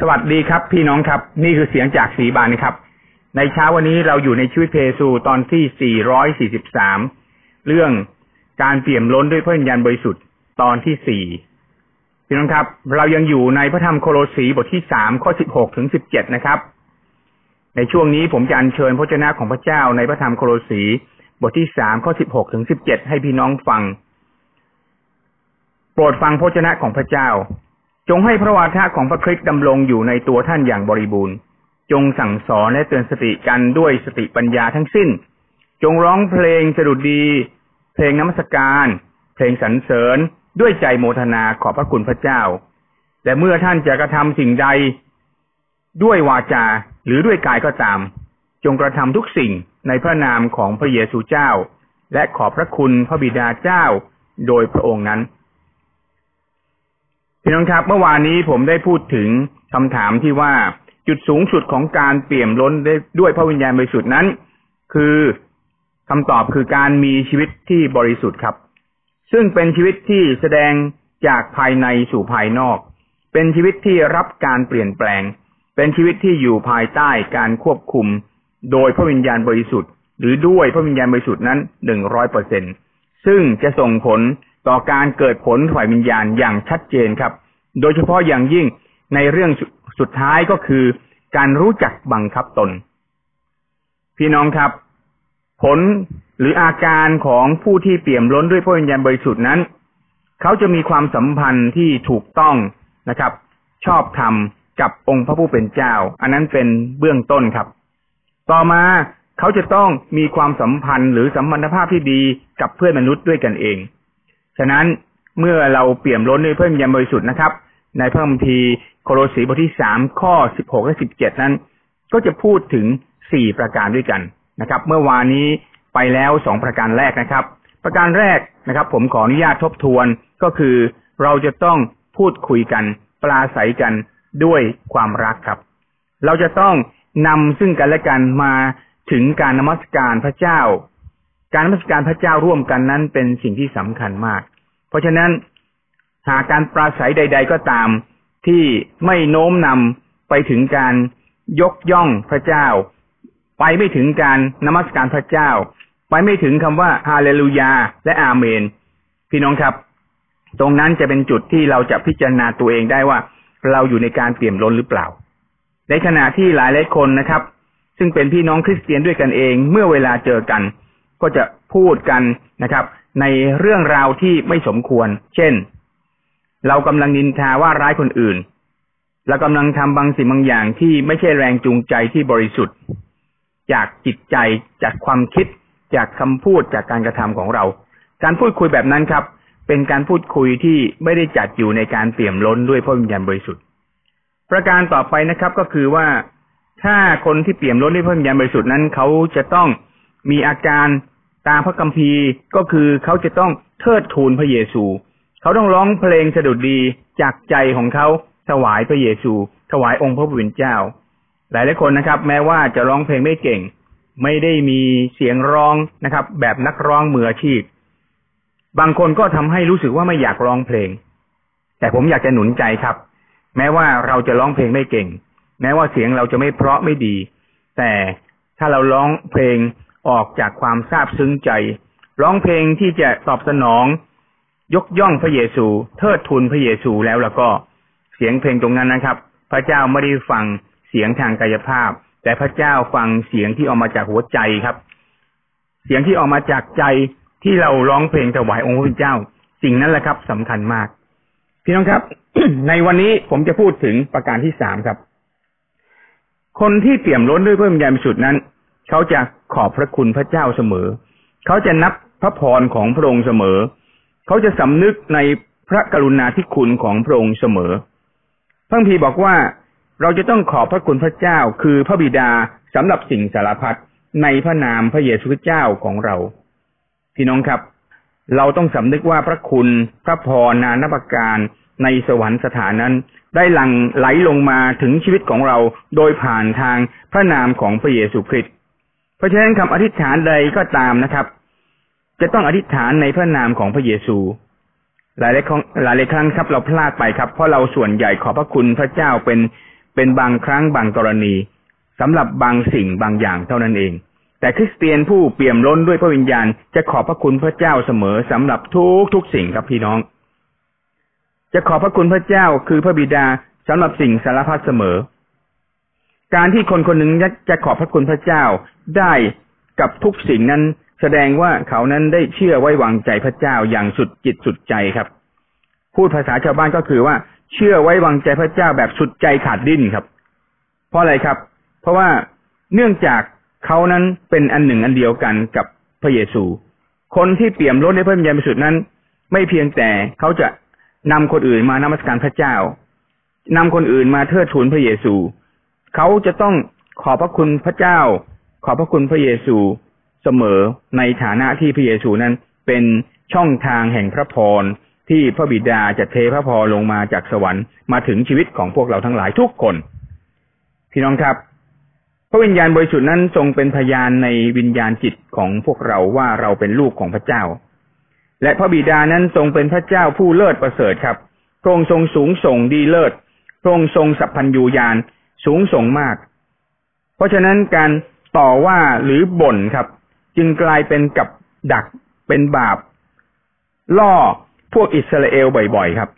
สวัสดีครับ พี่น้องครับ นี่คือเสียงจากสีบานครับ ในเช้าวันนี้เราอยู่ในชีวิตเพซูตอนที่ 443 เรื่องการเปี่ยมล้นด้วยพระวิญญาณบริสุทธิ์ตอนที่ 4 พี่น้องครับ เรายังอยู่ในพระธรรมโคโลสีบทที่ 3 ข้อ 16 ถึง 17 นะครับ ในช่วงนี้ผมจะอัญเชิญพระเจ้าของพระเจ้าในพระธรรมโคโลสีบทที่ 3 ข้อ 16 ถึง 17 ให้พี่น้องฟัง โปรดฟังพระเจ้าของพระเจ้า จงให้พระวาทะของพระคริสต์ดำรงอยู่ในตัวท่านอย่างบริบูรณ์ จงสั่งสอนและเตือนสติกันด้วยสติปัญญาทั้งสิ้น จงร้องเพลงสดุดี เพลงน้ำสการ เพลงสรรเสริญด้วยใจโมทนาขอบพระคุณพระเจ้า แต่เมื่อท่านจะกระทำสิ่งใด ด้วยวาจาหรือด้วยกายก็ตาม จงกระทำทุกสิ่งในพระนามของพระเยซูเจ้า และขอบพระคุณพระบิดาเจ้าโดยพระองค์นั้น พี่น้องครับ เมื่อวานนี้ผมได้พูดถึงคำถามที่ว่าจุดสูงสุดของการเปี่ยมล้นด้วยพระวิญญาณบริสุทธิ์นั้น คือคำตอบคือการมีชีวิตที่บริสุทธิ์ครับ ซึ่งเป็นชีวิตที่แสดงจากภายในสู่ภายนอก เป็นชีวิตที่รับการเปลี่ยนแปลง เป็นชีวิตที่อยู่ภายใต้การควบคุม โดยพระวิญญาณบริสุทธิ์ หรือด้วยพระวิญญาณบริสุทธิ์นั้นหนึ่งร้อยเปอร์เซ็นซึ่งจะส่งผลต่อการเกิดผลฝ่ายวิญญาณอย่างชัดเจนครับ โดยเฉพาะอย่างยิ่งในเรื่องสุดท้ายก็คือ การรู้จักบังคับตน พี่น้องครับ ผลหรืออาการของผู้ที่เปี่ยมล้นด้วยพระวิญญาณบริสุทธิ์นั้น เขาจะมีความสัมพันธ์ที่ถูกต้องนะครับ ชอบธรรมกับองค์พระผู้เป็นเจ้า อันนั้นเป็นเบื้องต้นครับ ต่อมาเขาจะต้องมีความสัมพันธ์หรือสัมพันธภาพที่ดีกับเพื่อนมนุษย์ด้วยกันเอง ฉะนั้นเมื่อเราเปี่ยมล้นด้วยพระวิญญาณบริสุทธิ์นะครับ ในพระคัมภีร์โคโลสีบทที่สามข้อสิบหกและสิบเจ็ดนั้น ก็จะพูดถึงสี่ประการด้วยกันนะครับ เมื่อวานนี้ไปแล้วสองประการแรกนะครับ ประการแรกนะครับ ผมขออนุญาตทบทวนก็คือเราจะต้องพูดคุยกัน ปลาใสกันด้วยความรักครับ เราจะต้องนำซึ่งกันและกันมาถึงการนมัสการพระเจ้า การนมัสการพระเจ้าร่วมกันนั้นเป็นสิ่งที่สำคัญมาก เพราะฉะนั้น หากการปราศัยใด ๆ ก็ตาม ที่ไม่โน้มนำไปถึงการยกย่องพระเจ้า ไปไม่ถึงการนมัสการพระเจ้า ไปไม่ถึงคำว่าฮาเลลูยา และอาเมน พี่น้องครับ ตรงนั้นจะเป็นจุดที่เราจะพิจารณาตัวเองได้ว่า เราอยู่ในการเปี่ยมล้นหรือเปล่า ในขณะที่หลายหลายคนนะครับ ซึ่งเป็นพี่น้องคริสเตียนด้วยกันเอง เมื่อเวลาเจอกัน ก็จะพูดกันนะครับ ในเรื่องราวที่ไม่สมควร เช่น เรากำลังนินทาว่าร้ายคนอื่นเรากำลังทำบางสิ่งบางอย่างที่ไม่ใช่แรงจูงใจที่บริสุทธิ์ จากจิตใจจากความคิด จากคำพูดจากการกระทำของเรา การพูดคุยแบบนั้นครับ เป็นการพูดคุยที่ไม่ได้จัดอยู่ในการเปี่ยมล้นด้วยพระวิญญาณบริสุทธิ์ ประการต่อไปนะครับก็คือว่าถ้าคนที่เปี่ยมล้นด้วยพระวิญญาณบริสุทธิ์นั้น เขาจะต้องมีอาการตามพระคัมภีร์ก็คือเขาจะต้องเทิดทูนพระเยซู เขาต้องร้องเพลงสดุดดีจากใจของเขาถวายพระเยซู ถวายองค์พระผู้เป็นเจ้า หลายหลายคนนะครับ แม้ว่าจะร้องเพลงไม่เก่ง ไม่ได้มีเสียงร้องนะครับ แบบนักร้องมืออาชีพ บางคนก็ทำให้รู้สึกว่าไม่อยากร้องเพลง แต่ผมอยากจะหนุนใจครับ แม้ว่าเราจะร้องเพลงไม่เก่ง แม้ว่าเสียงเราจะไม่เพราะไม่ดี แต่ถ้าเราร้องเพลงออกจากความซาบซึ้งใจ ร้องเพลงที่จะตอบสนอง ยกย่องพระเยซู เทิดทูนพระเยซูแล้วแล้วก็เสียงเพลงตรงนั้นนะครับ พระเจ้าไม่ได้ฟังเสียงทางกายภาพ แต่พระเจ้าฟังเสียงที่ออกมาจากหัวใจครับ เสียงที่ออกมาจากใจที่เราร้องเพลงถวายองค์พระเจ้า สิ่งนั้นแหละครับสำคัญมาก พี่น้องครับ ในวันนี้ผมจะพูดถึงประการที่สามครับ คนที่เปี่ยมล้นด้วยพระวิญญาณบริสุทธิ์นั้น เขาจะขอบพระคุณพระเจ้าเสมอ เขาจะนับพระพรของพระองค์เสมอ เขาจะสำนึกในพระกรุณาธิคุณของพระองค์เสมอพระพีบอกว่าเราจะต้องขอบพระคุณพระเจ้า คือพระบิดาสำหรับสิ่งสารพัดในพระนามพระเยซูคริสต์เจ้าของเรา พี่น้องครับ เราต้องสำนึกว่าพระคุณพระพรนานประการในสวรรคสถานนั้น ได้หลั่งไหลลงมาถึงชีวิตของเราโดยผ่านทางพระนามของพระเยซูคริสต์เพราะฉะนั้นคำอธิษฐานใดก็ตามนะครับ จะต้องอธิษฐานในพระนามของพระเยซู หลายหลายครั้งหลายหลายครั้งครับเราพลาดไปครับ เพราะเราส่วนใหญ่ขอพระคุณพระเจ้าเป็นเป็นบางครั้งบางกรณีสำหรับบางสิ่งบางอย่างเท่านั้นเอง แต่คริสเตียนผู้เปี่ยมล้นด้วยพระวิญญาณ จะขอบพระคุณพระเจ้าเสมอสำหรับทุกทุกสิ่งครับพี่น้อง จะขอบพระคุณพระเจ้าคือพระบิดาสำหรับสิ่งสารพัดเสมอ การที่คนคนหนึ่งจะขอบพระคุณพระเจ้าได้กับทุกสิ่งนั้น แสดงว่าเขานั้นได้เชื่อไว้วางใจพระเจ้าอย่างสุดจิตสุดใจครับ พูดภาษาชาวบ้านก็คือว่า เชื่อไว้วางใจพระเจ้าแบบสุดใจขาดดิ้นครับ เพราะอะไรครับ เพราะว่าเนื่องจากเขานั้นเป็นอันหนึ่งอันเดียวกันกับพระเยซู คนที่เปี่ยมล้นในพระวิญญาณบริสุทธิ์นั้น ไม่เพียงแต่เขาจะนำคนอื่นมานมัสการพระเจ้านำคนอื่นมาเทิดทูนพระเยซู เขาจะต้องขอบพระคุณพระเจ้า ขอบพระคุณพระเยซู เสมอในฐานะที่พระเยซูนั้นเป็นช่องทางแห่งพระพรที่พระบิดาจะเทพระพรลงมาจากสวรรค์มาถึงชีวิตของพวกเราทั้งหลายทุกคน พี่น้องครับ พระวิญญาณบริสุทธิ์นั้นทรงเป็นพยานในวิญญาณจิตของพวกเราว่าเราเป็นลูกของพระเจ้า และพระบิดานั้นทรงเป็นพระเจ้าผู้เลิศประเสริฐครับพระองค์ทรงสูงส่งดีเลิศพระองค์ทรงสัพพัญญูญาณสูงส่งมาก เพราะฉะนั้นการต่อว่าหรือบ่นครับ จึงกลายเป็นกับดักเป็นบาป ล่อพวกอิสราเอลบ่อยๆครับ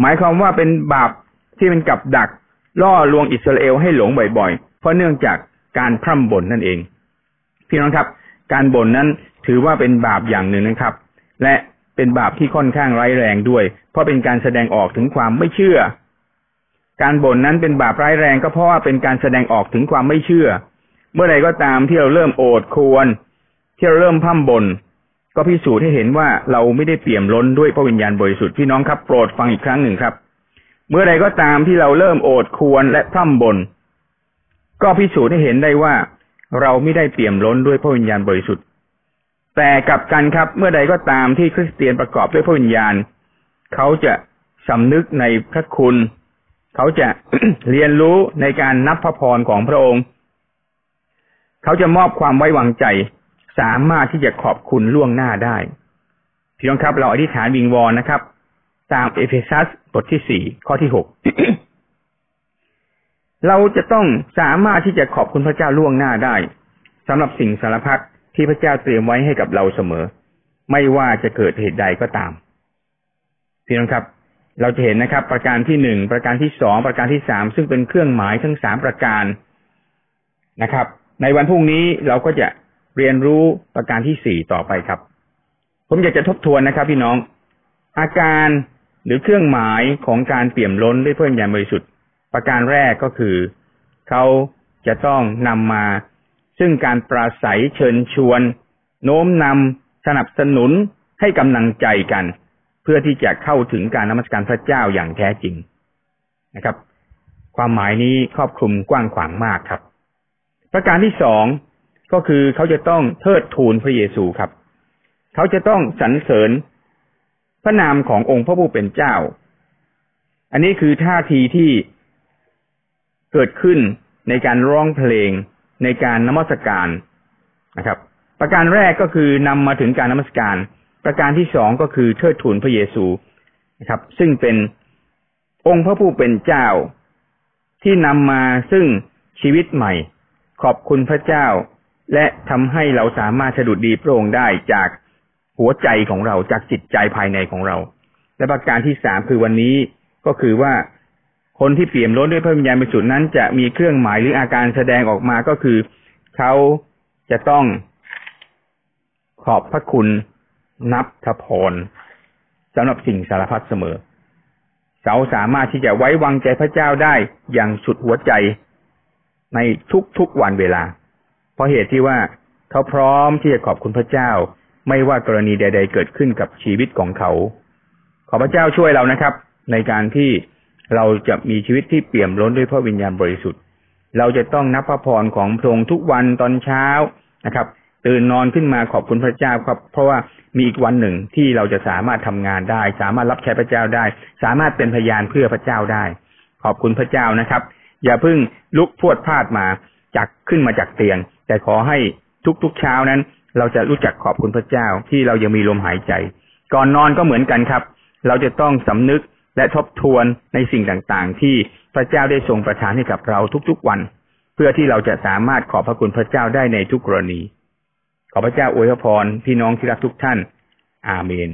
หมายความว่าเป็นบาปที่เป็นกับดัก ล่อลวงอิสราเอลให้หลงบ่อยๆ เพราะเนื่องจากการพร่ำบ่นนั่นเอง พี่น้องครับ การบ่นนั้นถือว่าเป็นบาปอย่างหนึ่งนะครับ และเป็นบาปที่ค่อนข้างร้ายแรงด้วย เพราะเป็นการแสดงออกถึงความไม่เชื่อ การบ่นนั้นเป็นบาปร้ายแรงก็เพราะว่าเป็นการแสดงออกถึงความไม่เชื่อ เมื่อใดก็ตามที่เราเริ่มโอดควร ที่เราเริ่มพั่มบน ก็พิสูจน์ให้เห็นว่าเราไม่ได้เปี่ยมล้นด้วยพระวิญญาณบริสุทธิ์พี่น้องครับโปรดฟังอีกครั้งหนึ่งครับ เมื่อใดก็ตามที่เราเริ่มโอดควรและพร่ำบน ก็พิสูจน์ให้เห็นได้ว่าเราไม่ได้เปี่ยมล้นด้วยพระวิญญาณบริสุทธิ์ แต่กลับกันครับ เมื่อใดก็ตามที่คริสเตียนประกอบด้วยพระวิญญาณ เขาจะสำนึกในพระคุณ เขาจะเรียนรู้ในการนับพระพรของพระองค์ เขาจะมอบความไว้วางใจ สามารถที่จะขอบคุณล่วงหน้าได้พี่น้องครับเราอธิษฐานวิงวอนนะครับ ตามเอเฟซัสบทที่สี่ข้อที่หกเราจะต้องสามารถที่จะขอบคุณพระเจ้าล่วงหน้าได้สำหรับสิ่งสารพัดที่พระเจ้าเตรียมไว้ให้กับเราเสมอ ไม่ว่าจะเกิดเหตุใดก็ตามพี่น้องครับ เราจะเห็นนะครับ ประการที่หนึ่งประการที่สองประการที่สามซึ่งเป็นเครื่องหมายทั้งสามประการนะครับ ในวันพรุ่งนี้เราก็จะ เรียนรู้ประการที่สี่ต่อไปครับ ผมอยากจะทบทวนนะครับ พี่น้อง อาการหรือเครื่องหมายของการเปี่ยมล้นด้วยเพื่อนญาณบริสุทธิ์ประการแรกก็คือเขาจะต้องนำมา ซึ่งการปราศัยเชิญชวน โน้มนำสนับสนุนให้กำลังใจกัน เพื่อที่จะเข้าถึงการนมัสการพระเจ้าอย่างแท้จริงนะครับ ความหมายนี้ครอบคลุมกว้างขวางมากครับ ประการที่สอง ก็คือเขาจะต้องเทิดทูนพระเยซูครับ เขาจะต้องสรรเสริญพระนามขององค์พระผู้เป็นเจ้า อันนี้คือท่าทีที่เกิดขึ้นในการร้องเพลงในการนมัสการนะครับ ประการแรกก็คือนำมาถึงการนมัสการ ประการที่สองก็คือเทิดทูนพระเยซูนะครับ ซึ่งเป็นองค์พระผู้เป็นเจ้าที่นำมาซึ่งชีวิตใหม่ ขอบคุณพระเจ้า และทำให้เราสามารถสะดุดดีพระองค์ได้จากหัวใจของเราจากจิตใจภายในของเรา และประการที่สามคือวันนี้ก็คือว่าคนที่เปี่ยมล้นด้วยพระวิญญาณบริสุทธิ์นั้น จะมีเครื่องหมายหรืออาการแสดงออกมาก็คือเขาจะต้องขอบพระคุณนับทพรสำหรับสิ่งสารพัดเสมอเขาสามารถที่จะไว้วางใจพระเจ้าได้อย่างสุดหัวใจในทุกๆวันเวลา เพราะเหตุที่ว่าเขาพร้อมที่จะขอบคุณพระเจ้า ไม่ว่ากรณีใด ๆ เกิดขึ้นกับชีวิตของเขา ขอพระเจ้าช่วยเรานะครับ ในการที่เราจะมีชีวิตที่เปี่ยมล้นด้วยพระวิญญาณบริสุทธิ์ เราจะต้องนับพระพรของพระองค์ทุกวันตอนเช้านะครับ ตื่นนอนขึ้นมาขอบคุณพระเจ้าครับ เพราะว่ามีอีกวันหนึ่งที่เราจะสามารถทำงานได้ สามารถรับใช้พระเจ้าได้ สามารถเป็นพยานเพื่อพระเจ้าได้ ขอบคุณพระเจ้านะครับ อย่าเพิ่งลุกพวดพลาดมาจากขึ้นมาจากเตียง แต่ขอให้ทุกๆเช้านั้น เราจะรู้จักขอบคุณพระเจ้าที่เรายังมีลมหายใจ ก่อนนอนก็เหมือนกันครับ เราจะต้องสำนึกและทบทวนในสิ่งต่างๆ ที่พระเจ้าได้ทรงประทานให้กับเราทุกๆวัน เพื่อที่เราจะสามารถขอบพระคุณพระเจ้าได้ในทุกกรณี ขอพระเจ้าอวยพรพี่น้องที่รักทุกท่าน อาเมน